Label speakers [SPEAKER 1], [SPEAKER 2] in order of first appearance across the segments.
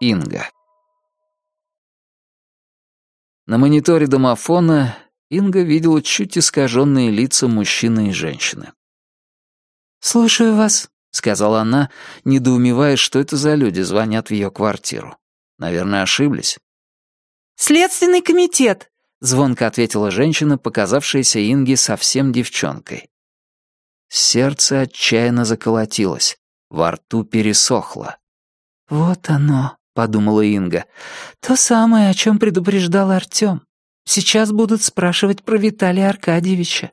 [SPEAKER 1] Инга. На мониторе домофона Инга видела чуть искаженные лица мужчины и женщины.
[SPEAKER 2] «Слушаю вас», —
[SPEAKER 1] сказала она, недоумевая, что это за люди звонят в ее квартиру. Наверное, ошиблись.
[SPEAKER 2] «Следственный комитет», —
[SPEAKER 1] звонко ответила женщина, показавшаяся Инге совсем девчонкой. Сердце отчаянно заколотилось, во рту пересохло.
[SPEAKER 2] «Вот оно», — подумала Инга, — «то самое, о чем предупреждал Артем. Сейчас будут спрашивать про Виталия Аркадьевича».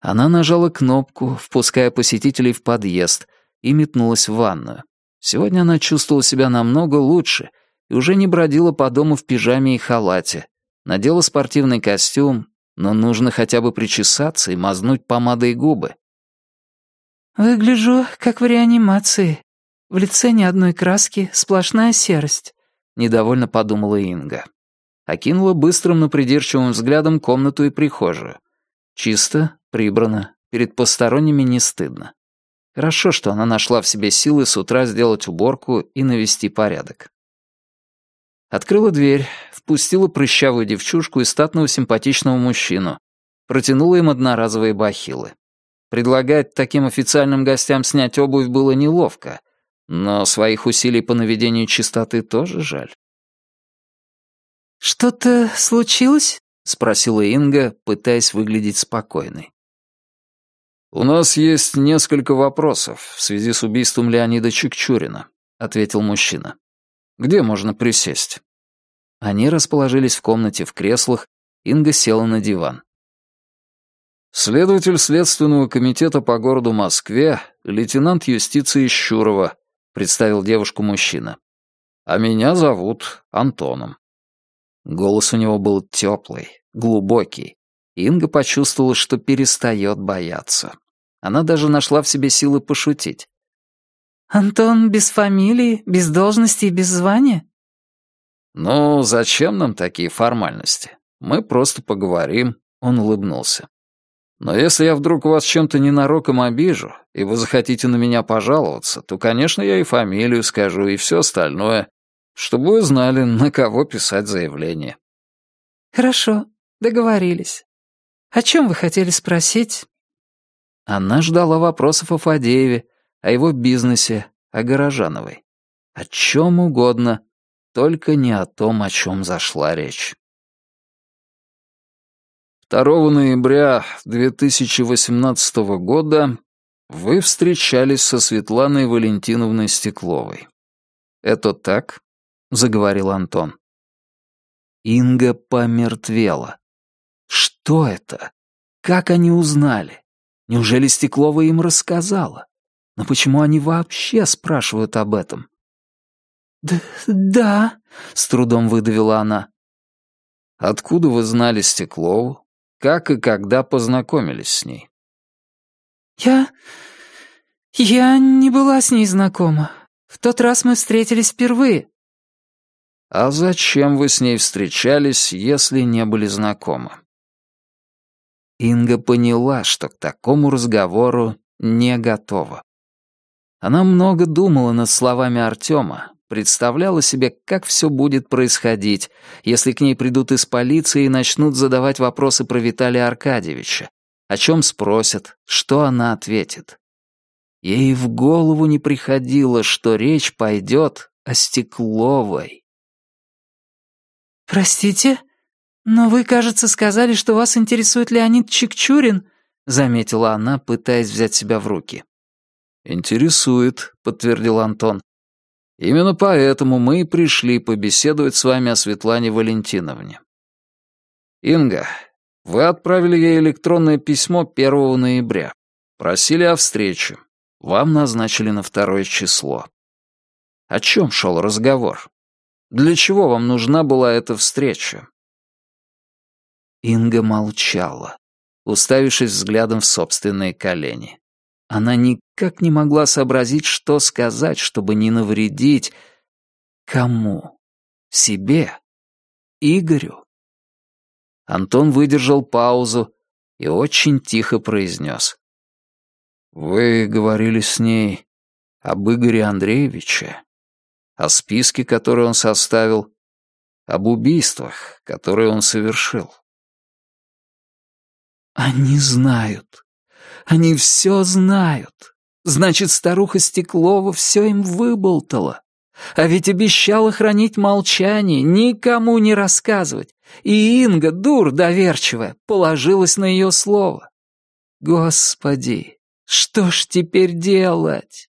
[SPEAKER 1] Она нажала кнопку, впуская посетителей в подъезд, и метнулась в ванную. Сегодня она чувствовала себя намного лучше и уже не бродила по дому в пижаме и халате. Надела спортивный костюм, но нужно хотя бы причесаться и мазнуть помадой губы.
[SPEAKER 2] «Выгляжу, как в реанимации. В лице ни одной краски, сплошная серость», — недовольно подумала Инга.
[SPEAKER 1] Окинула быстрым, но придирчивым взглядом комнату и прихожую. Чисто, прибрано, перед посторонними не стыдно. Хорошо, что она нашла в себе силы с утра сделать уборку и навести порядок. Открыла дверь, впустила прыщавую девчушку и статного симпатичного мужчину, протянула им одноразовые бахилы. Предлагать таким официальным гостям снять обувь было неловко, но своих усилий по наведению чистоты тоже жаль.
[SPEAKER 2] «Что-то случилось?»
[SPEAKER 1] — спросила Инга, пытаясь выглядеть спокойной.
[SPEAKER 3] «У нас есть несколько вопросов в связи с убийством Леонида Чикчурина», — ответил мужчина. «Где можно присесть?»
[SPEAKER 1] Они расположились в комнате в креслах, Инга села на диван.
[SPEAKER 3] Следователь Следственного комитета по городу Москве, лейтенант юстиции Щурова, представил девушку мужчина. А меня зовут Антоном.
[SPEAKER 1] Голос у него был теплый, глубокий. Инга почувствовала, что перестает бояться. Она даже нашла в себе силы пошутить.
[SPEAKER 2] «Антон без фамилии, без должности и без звания?»
[SPEAKER 3] «Ну, зачем нам такие формальности? Мы просто поговорим», — он улыбнулся. Но если я вдруг вас чем-то ненароком обижу, и вы захотите на меня пожаловаться, то, конечно, я и фамилию скажу, и все остальное, чтобы вы знали, на кого писать заявление».
[SPEAKER 2] «Хорошо, договорились. О чем вы хотели спросить?»
[SPEAKER 1] Она ждала вопросов о Фадееве, о его бизнесе, о Горожановой. О чем угодно, только не о том, о чем зашла речь.
[SPEAKER 3] 2 ноября 2018 года вы встречались со Светланой Валентиновной Стекловой.
[SPEAKER 1] «Это так?» — заговорил Антон. Инга помертвела. Что это? Как они узнали? Неужели Стеклова им рассказала? Но почему они вообще спрашивают об этом?
[SPEAKER 2] «Да, да», — с трудом выдавила она.
[SPEAKER 3] «Откуда вы знали Стеклову? Как и когда познакомились с ней?
[SPEAKER 2] Я... я не была с ней знакома. В тот раз мы встретились впервые.
[SPEAKER 3] А зачем вы с ней встречались, если не были знакомы?
[SPEAKER 1] Инга поняла, что к такому разговору не готова. Она много думала над словами Артема, представляла себе, как все будет происходить, если к ней придут из полиции и начнут задавать вопросы про Виталия Аркадьевича, о чем спросят, что она ответит. Ей в голову не приходило, что речь пойдет о Стекловой.
[SPEAKER 2] «Простите, но вы, кажется, сказали, что вас интересует Леонид Чикчурин», заметила она, пытаясь взять себя в руки.
[SPEAKER 3] «Интересует», — подтвердил Антон. Именно поэтому мы и пришли побеседовать с вами о Светлане Валентиновне. Инга, вы отправили ей электронное письмо 1 ноября. Просили о встрече. Вам назначили на второе число. О чем шел разговор? Для чего вам нужна была эта встреча?
[SPEAKER 1] Инга молчала, уставившись взглядом в собственные колени. Она никак не могла сообразить, что сказать, чтобы не навредить. Кому? Себе? Игорю? Антон выдержал паузу и очень тихо произнес.
[SPEAKER 3] «Вы говорили с ней об Игоре Андреевиче?» о списке, который он составил, об убийствах, которые он совершил.
[SPEAKER 2] Они знают. Они все знают. Значит, старуха Стеклова все им выболтала. А ведь обещала хранить молчание, никому не рассказывать. И Инга, дур доверчивая, положилась на ее слово. Господи, что ж теперь делать?